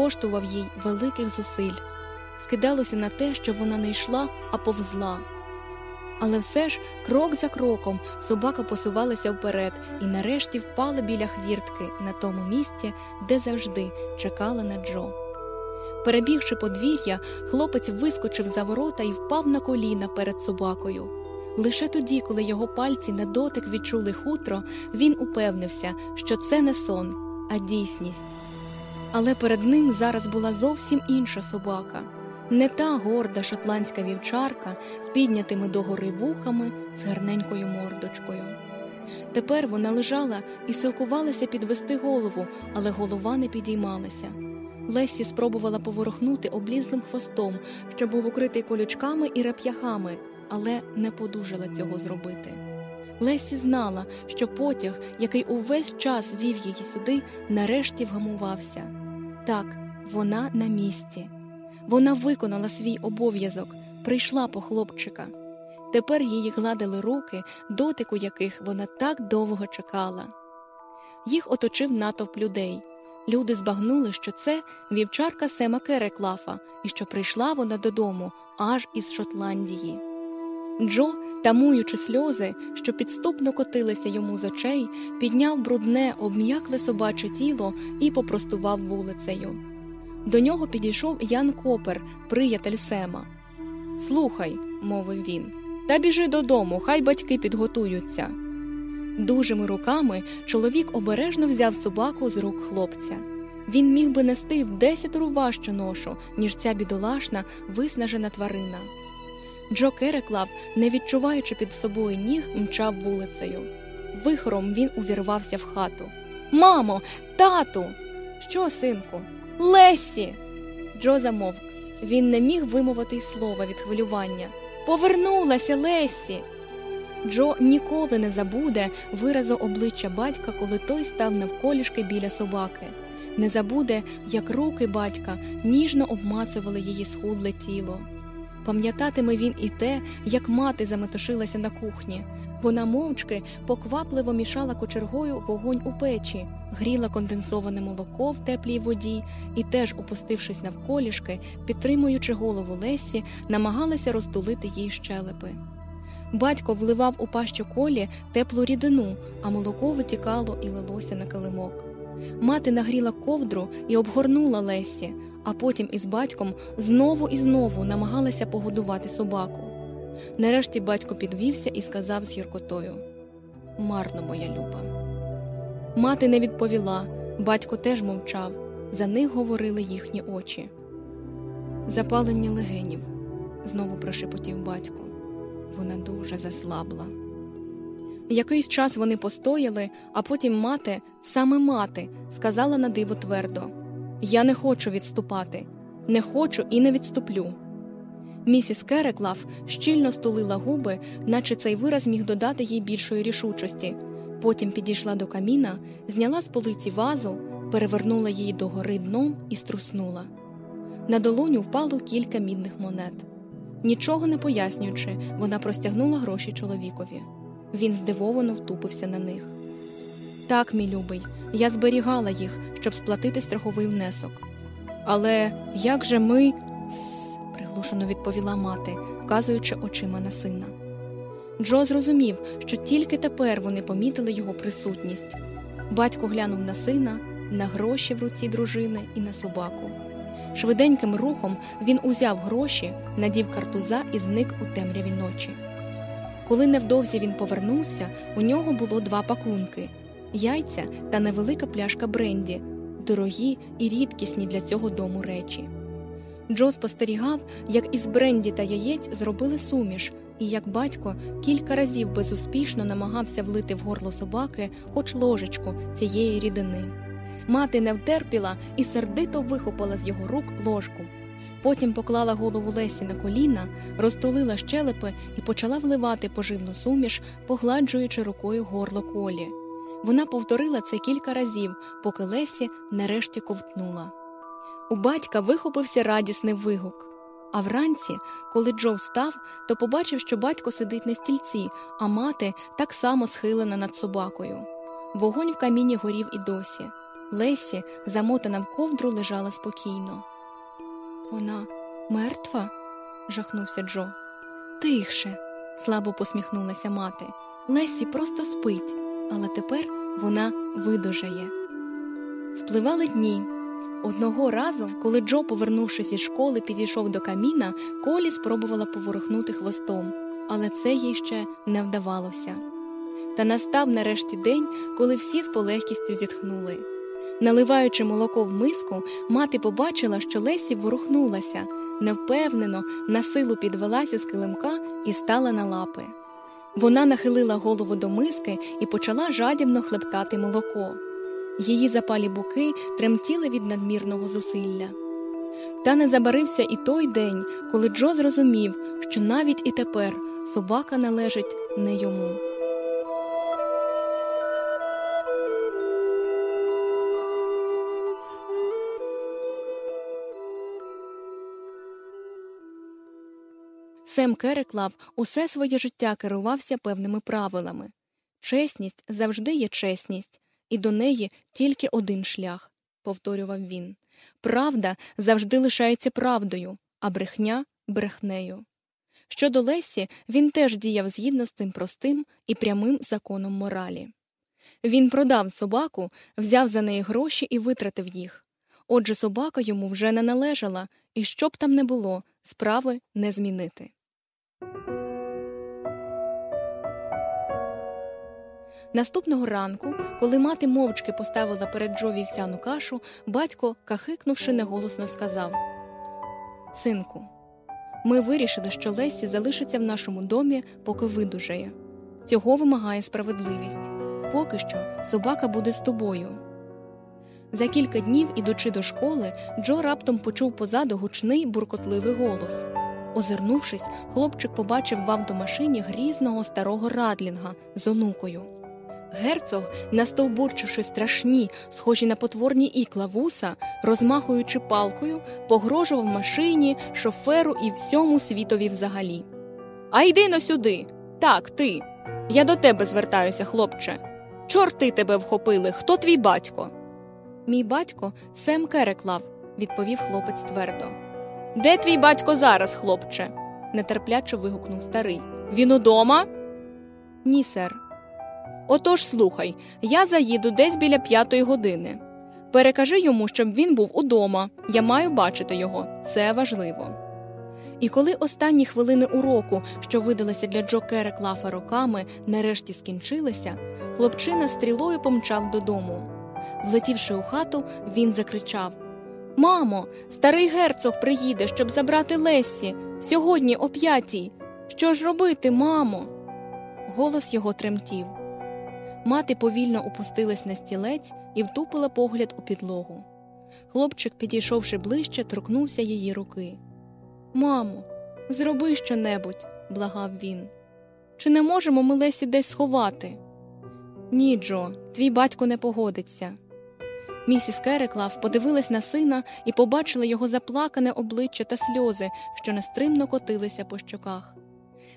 коштував їй великих зусиль, скидалося на те, що вона не йшла, а повзла. Але все ж, крок за кроком, собака посувалася вперед і нарешті впала біля хвіртки на тому місці, де завжди чекала на Джо. Перебігши подвір'я, хлопець вискочив за ворота і впав на коліна перед собакою. Лише тоді, коли його пальці на дотик відчули хутро, він упевнився, що це не сон, а дійсність. Але перед ним зараз була зовсім інша собака не та горда шотландська вівчарка з піднятими догори вухами з гарненькою мордочкою. Тепер вона лежала і силкувалася підвести голову, але голова не підіймалася. Лесі спробувала поворухнути облізлим хвостом, що був укритий колючками і реп'яхами, але не подужала цього зробити. Лесі знала, що потяг, який увесь час вів її сюди, нарешті вгамувався. Так, вона на місці. Вона виконала свій обов'язок, прийшла по хлопчика. Тепер її гладили руки, дотику яких вона так довго чекала. Їх оточив натовп людей. Люди збагнули, що це вівчарка Сема Кереклафа і що прийшла вона додому аж із Шотландії. Джо, тамуючи сльози, що підступно котилися йому з очей, підняв брудне, обм'якле собаче тіло і попростував вулицею. До нього підійшов Ян Копер, приятель Сема. Слухай, мовив він, та біжи додому, хай батьки підготуються. Дужими руками чоловік обережно взяв собаку з рук хлопця. Він міг би нести в десятеру важчу ношу, ніж ця бідолашна, виснажена тварина. Джо Кереклав, не відчуваючи під собою ніг, мчав вулицею. Вихором він увірвався в хату. Мамо, тату! Що, синку? Лесі. Джо замовк. Він не міг вимовити й слова від хвилювання. Повернулася Лесі. Джо ніколи не забуде виразу обличчя батька, коли той став навколішки біля собаки. Не забуде, як руки батька ніжно обмацували її схудле тіло. Пам'ятатиме він і те, як мати заметушилася на кухні. Вона мовчки поквапливо мішала кочергою вогонь у печі, гріла конденсоване молоко в теплій воді і, теж опустившись навколішки, підтримуючи голову Лесі, намагалася розтулити їй щелепи. Батько вливав у пащу колі теплу рідину, а молоко витікало і лилося на килимок. Мати нагріла ковдру і обгорнула Лесі, а потім із батьком знову і знову намагалася погодувати собаку. Нарешті батько підвівся і сказав з гіркотою Марно, моя люба. Мати не відповіла, батько теж мовчав. За них говорили їхні очі. Запалення легенів, знову прошепотів батько. Вона дуже заслабла. Якийсь час вони постояли, а потім мати, саме мати, сказала на диво твердо Я не хочу відступати, не хочу і не відступлю. Місіс Кереклав щільно стулила губи, наче цей вираз міг додати їй більшої рішучості. Потім підійшла до каміна, зняла з полиці вазу, перевернула її догори дном і струснула. На долоню впало кілька мідних монет. Нічого не пояснюючи, вона простягнула гроші чоловікові. Він здивовано втупився на них. Так, мій любий, я зберігала їх, щоб сплатити страховий внесок. Але як же ми. приглушено відповіла мати, вказуючи очима на сина. Джо зрозумів, що тільки тепер вони помітили його присутність. Батько глянув на сина, на гроші в руці дружини і на собаку. Швиденьким рухом він узяв гроші, надів картуза і зник у темряві ночі. Коли невдовзі він повернувся, у нього було два пакунки яйця та невелика пляшка бренді, дорогі і рідкісні для цього дому речі. Джо спостерігав, як із бренді та яєць зробили суміш, і як батько кілька разів безуспішно намагався влити в горло собаки хоч ложечку цієї рідини. Мати не втерпіла і сердито вихопила з його рук ложку. Потім поклала голову Лесі на коліна, розтулила щелепи і почала вливати поживну суміш, погладжуючи рукою горло колі. Вона повторила це кілька разів, поки Лесі нарешті ковтнула. У батька вихопився радісний вигук. А вранці, коли Джо встав, то побачив, що батько сидить на стільці, а мати так само схилена над собакою. Вогонь в каміні горів і досі. Лесі, замотана в ковдру, лежала спокійно. Вона мертва? жахнувся Джо. Тихше, слабо посміхнулася мати. Лесі просто спить, але тепер вона видужає. Спливали дні. Одного разу, коли Джо, повернувшись із школи, підійшов до каміна, Колі спробувала поворухнути хвостом, але це їй ще не вдавалося. Та настав нарешті день, коли всі з полегкістю зітхнули. Наливаючи молоко в миску, мати побачила, що Лесі ворухнулася, невпевнено, на силу підвелася з килимка і стала на лапи. Вона нахилила голову до миски і почала жадібно хлептати молоко. Її запалі буки тремтіли від надмірного зусилля. Та не забарився і той день, коли Джо зрозумів, що навіть і тепер собака належить не йому. Сем Кереклав усе своє життя керувався певними правилами. Чесність завжди є чесність, і до неї тільки один шлях, повторював він. Правда завжди лишається правдою, а брехня брехнею. Щодо Лесі, він теж діяв згідно з цим простим і прямим законом моралі. Він продав собаку, взяв за неї гроші і витратив їх. Отже, собака йому вже не належала, і що б там не було, справи не змінити. Наступного ранку, коли мати мовчки поставила перед Джо вівсяну кашу, батько, кахикнувши, неголосно сказав Синку, ми вирішили, що Лесі залишиться в нашому домі, поки видужає. Цього вимагає справедливість. Поки що собака буде з тобою. За кілька днів, ідучи до школи, Джо раптом почув позаду гучний буркотливий голос. Озирнувшись, хлопчик побачив в автомашині грізного старого радлінга з онукою. Герцог, настовбурчивши страшні, схожі на потворні ікла вуса, розмахуючи палкою, погрожував машині, шоферу і всьому світові взагалі. А йди но сюди. Так, ти. Я до тебе звертаюся, хлопче. Чорти тебе вхопили. Хто твій батько? Мій батько Сем Кереклав, відповів хлопець твердо. Де твій батько зараз, хлопче? нетерпляче вигукнув старий. Він удома? Ні, сер. Отож слухай, я заїду десь біля п'ятої години. Перекажи йому, щоб він був удома. Я маю бачити його. Це важливо. І коли останні хвилини уроку, що видалися для Джо Кереклафа роками, нарешті скінчилися, хлопчина стрілою помчав додому. Влетівши у хату, він закричав Мамо, старий герцог приїде, щоб забрати Лесі. Сьогодні о п'ятій. Що ж робити, мамо? Голос його тремтів. Мати повільно опустилась на стілець і втупила погляд у підлогу. Хлопчик, підійшовши ближче, торкнувся її руки. Мамо, зроби щонебудь, благав він. Чи не можемо ми Лесі десь сховати? Ні, Джо, твій батько не погодиться. Місіс Кереклав подивилась на сина і побачила його заплакане обличчя та сльози, що нестримно котилися по щоках.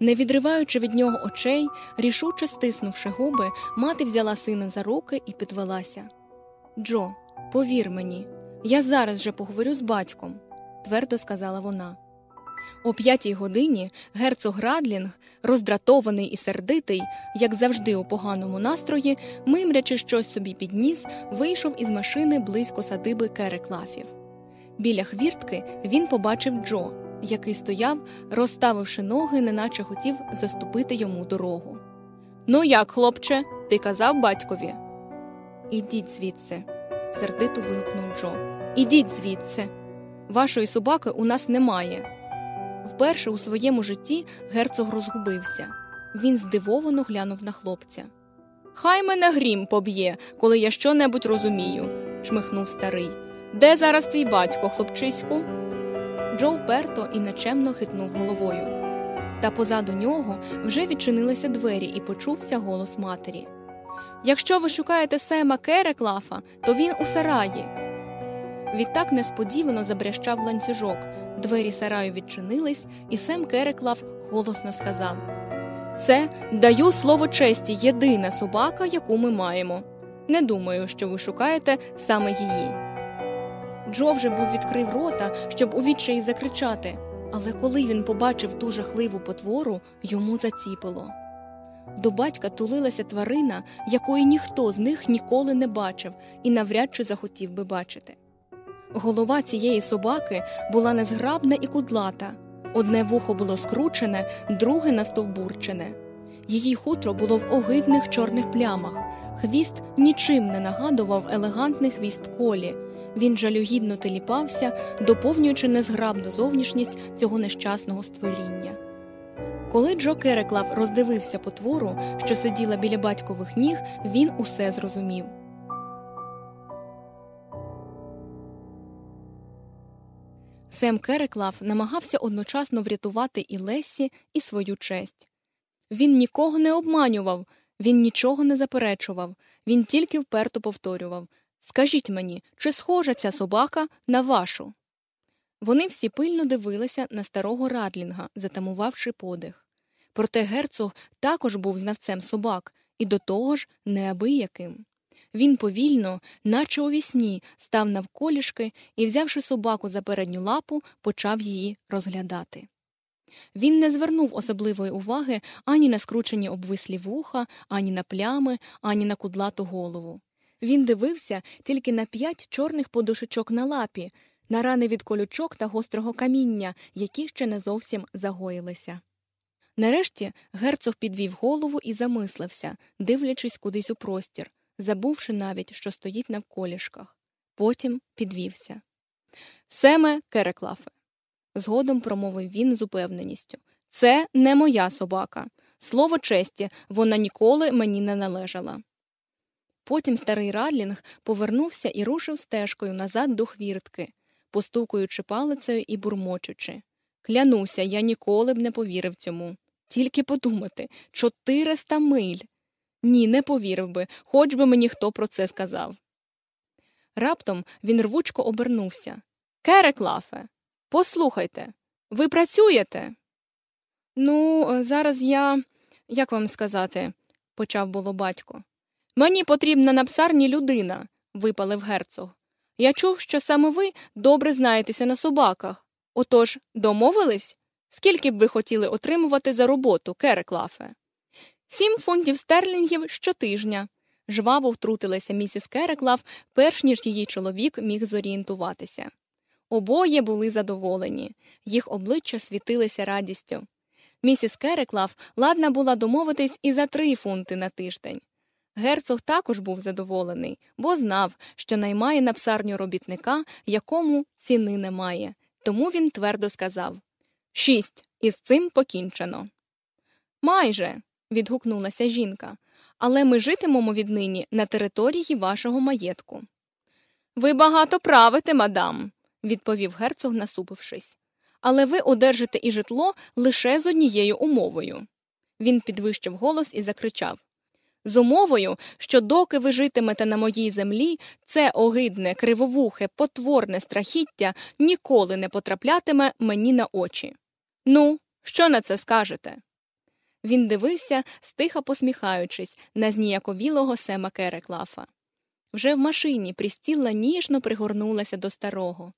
Не відриваючи від нього очей, рішуче стиснувши губи, мати взяла сина за руки і підвелася. Джо, повір мені, я зараз же поговорю з батьком, твердо сказала вона. О п'ятій годині герцог Радлінг, роздратований і сердитий, як завжди у поганому настрої, мимрячи щось собі підніс, вийшов із машини близько садиби Кереклафів. Біля хвіртки він побачив Джо, який стояв, розставивши ноги, неначе хотів заступити йому дорогу. Ну, як, хлопче, ти казав батькові? Ідіть звідси, сердито вигукнув Джо. Ідіть звідси. Вашої собаки у нас немає. Вперше у своєму житті герцог розгубився. Він здивовано глянув на хлопця. Хай мене грім поб'є, коли я щонебудь розумію, чмихнув старий. Де зараз твій батько, хлопчиську? Джо вперто і нечемно хитнув головою. Та позаду нього вже відчинилися двері і почувся голос матері. Якщо ви шукаєте Сема Кереклафа, то він у сараї. Відтак несподівано забрящав ланцюжок. Двері сараю відчинились, і Сем Кереклав голосно сказав Це даю слово честі, єдина собака, яку ми маємо. Не думаю, що ви шукаєте саме її. Джо вже був відкрив рота, щоб у відчаї закричати, але коли він побачив ту жахливу потвору, йому заціпило. До батька тулилася тварина, якої ніхто з них ніколи не бачив і навряд чи захотів би бачити. Голова цієї собаки була незграбна і кудлата. Одне вухо було скручене, друге настовбурчене. Її хутро було в огидних чорних плямах. Хвіст нічим не нагадував елегантний хвіст колі. Він жалюгідно теліпався, доповнюючи незграбну зовнішність цього нещасного створіння. Коли Джо Кереклав роздивився потвору, що сиділа біля батькових ніг, він усе зрозумів. Сем Кереклав намагався одночасно врятувати і Лесі, і свою честь. Він нікого не обманював, він нічого не заперечував, він тільки вперто повторював Скажіть мені, чи схожа ця собака на вашу? Вони всі пильно дивилися на старого Радлінга, затамувавши подих. Проте герцог також був знавцем собак, і до того ж неабияким. Він повільно, наче у вісні, став навколішки і, взявши собаку за передню лапу, почав її розглядати. Він не звернув особливої уваги ані на скручені обвислі вуха, ані на плями, ані на кудлату голову. Він дивився тільки на п'ять чорних подушечок на лапі, на рани від колючок та гострого каміння, які ще не зовсім загоїлися. Нарешті герцог підвів голову і замислився, дивлячись кудись у простір, забувши навіть, що стоїть навколішках. Потім підвівся. Семе Кереклафе. Згодом промовив він з упевненістю. Це не моя собака. Слово честі, вона ніколи мені не належала. Потім старий Радлінг повернувся і рушив стежкою назад до хвіртки, постукуючи палицею і бурмочучи. Клянуся, я ніколи б не повірив цьому. Тільки подумати чотириста миль. Ні, не повірив би, хоч би мені хто про це сказав. Раптом він рвучко обернувся. Кереклафе, послухайте, ви працюєте? Ну, зараз я. як вам сказати, почав було батько. Мені потрібна на псарні людина, випалив герцог. Я чув, що саме ви добре знаєтеся на собаках. Отож, домовились? Скільки б ви хотіли отримувати за роботу, Кереклафе? Сім фунтів стерлінгів щотижня. Жваво втрутилася місіс Кереклав, перш ніж її чоловік міг зорієнтуватися. Обоє були задоволені, їх обличчя світилися радістю. Місіс Кереклав ладна була домовитись і за три фунти на тиждень. Герцог також був задоволений, бо знав, що наймає на псарню робітника, якому ціни немає, тому він твердо сказав Шість, із цим покінчено. Майже. відгукнулася жінка, але ми житимемо віднині на території вашого маєтку. Ви багато правите, мадам, відповів герцог, насупившись. Але ви одержите і житло лише з однією умовою. Він підвищив голос і закричав з умовою, що доки ви житимете на моїй землі, це огидне, кривовухе, потворне страхіття ніколи не потраплятиме мені на очі. Ну, що на це скажете? Він дивився, стиха посміхаючись, на зніяковілого сема Кереклафа. Вже в машині Прістілла ніжно пригорнулася до старого.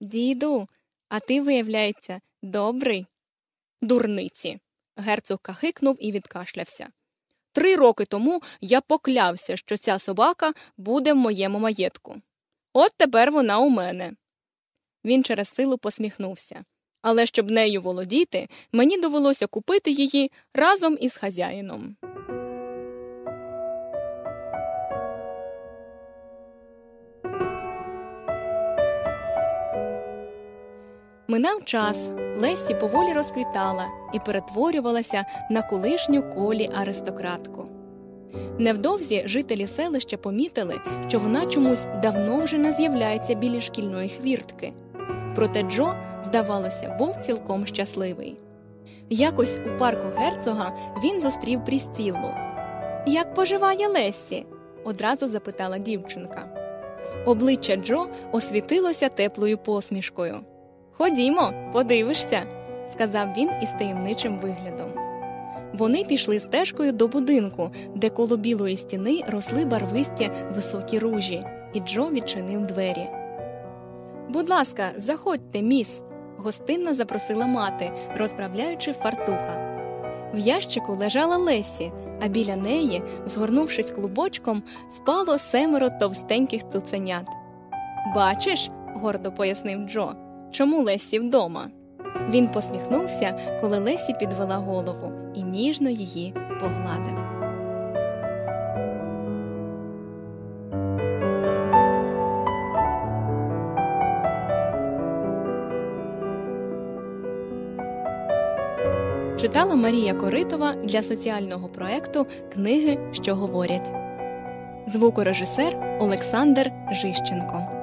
Діду, а ти, виявляється, добрий. Дурниці. Герцог кахикнув і відкашлявся. Три роки тому я поклявся, що ця собака буде в моєму маєтку. От тепер вона у мене. Він через силу посміхнувся. Але щоб нею володіти, мені довелося купити її разом із хазяїном. Минав час, Лесі поволі розквітала і перетворювалася на колишню колі аристократку. Невдовзі жителі селища помітили, що вона чомусь давно вже не з'являється біля шкільної хвіртки. Проте Джо, здавалося, був цілком щасливий. Якось у парку герцога він зустрів Прістіллу. Як поживає Лесі? одразу запитала дівчинка. Обличчя Джо освітилося теплою посмішкою. Ходімо, подивишся, сказав він із таємничим виглядом. Вони пішли стежкою до будинку, де коло білої стіни росли барвисті високі ружі, і Джо відчинив двері. Будь ласка, заходьте, міс, гостинно запросила мати, розправляючи фартуха. В ящику лежала Лесі, а біля неї, згорнувшись клубочком, спало семеро товстеньких цуценят. Бачиш, гордо пояснив Джо, чому Лесі вдома. Він посміхнувся, коли Лесі підвела голову і ніжно її погладив. Читала Марія Коритова для соціального проекту Книги, що говорять. Звукорежисер Олександр Жищенко